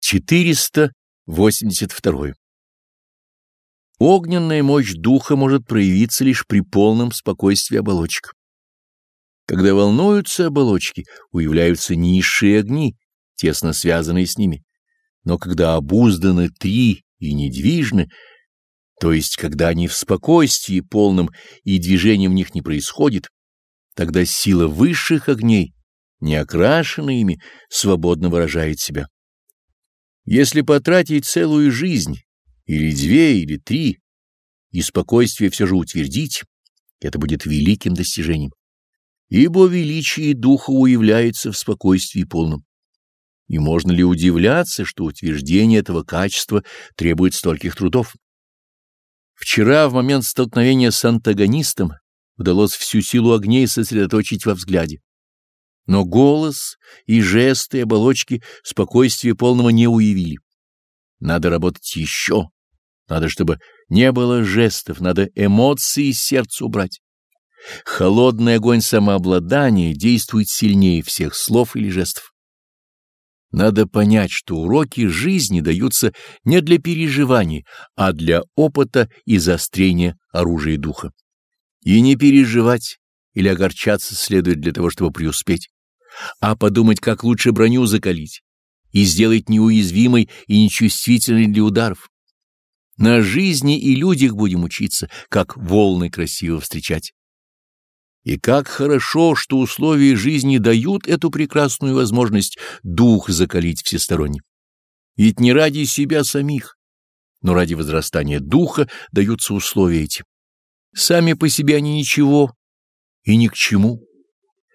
482. Огненная мощь духа может проявиться лишь при полном спокойствии оболочек. Когда волнуются оболочки, уявляются низшие огни, тесно связанные с ними. Но когда обузданы три и недвижны, то есть когда они в спокойствии полном и движения в них не происходит, тогда сила высших огней, не окрашенная ими, свободно выражает себя. Если потратить целую жизнь, или две, или три, и спокойствие все же утвердить, это будет великим достижением. Ибо величие духа уявляется в спокойствии полном. И можно ли удивляться, что утверждение этого качества требует стольких трудов? Вчера, в момент столкновения с антагонистом, удалось всю силу огней сосредоточить во взгляде. Но голос и жесты и оболочки спокойствия полного не уявили. Надо работать еще. Надо, чтобы не было жестов, надо эмоции из сердца убрать. Холодный огонь самообладания действует сильнее всех слов или жестов. Надо понять, что уроки жизни даются не для переживаний, а для опыта и заострения оружия духа. И не переживать или огорчаться следует для того, чтобы преуспеть, а подумать, как лучше броню закалить и сделать неуязвимой и нечувствительной для ударов. На жизни и людях будем учиться, как волны красиво встречать. И как хорошо, что условия жизни дают эту прекрасную возможность дух закалить всесторонне. Ведь не ради себя самих, но ради возрастания духа даются условия эти. Сами по себе они ничего и ни к чему,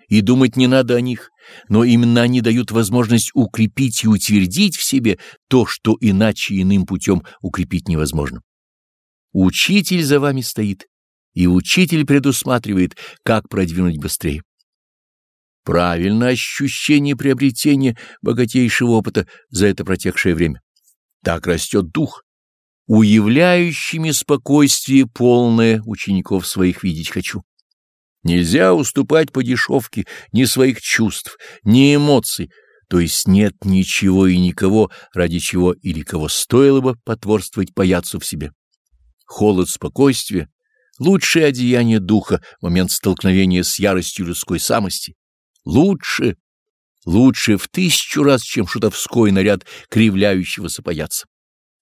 и думать не надо о них, но именно они дают возможность укрепить и утвердить в себе то, что иначе иным путем укрепить невозможно. Учитель за вами стоит, и учитель предусматривает, как продвинуть быстрее. Правильно ощущение приобретения богатейшего опыта за это протекшее время. Так растет дух. Уявляющими спокойствие полное учеников своих видеть хочу. Нельзя уступать по дешевке ни своих чувств, ни эмоций, то есть нет ничего и никого, ради чего или кого стоило бы потворствовать паяцу в себе. Холод спокойствия — лучшее одеяние духа в момент столкновения с яростью людской самости. Лучше, лучше в тысячу раз, чем шутовской наряд кривляющегося паяца.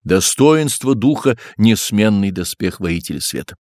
Достоинство духа — несменный доспех воителя света.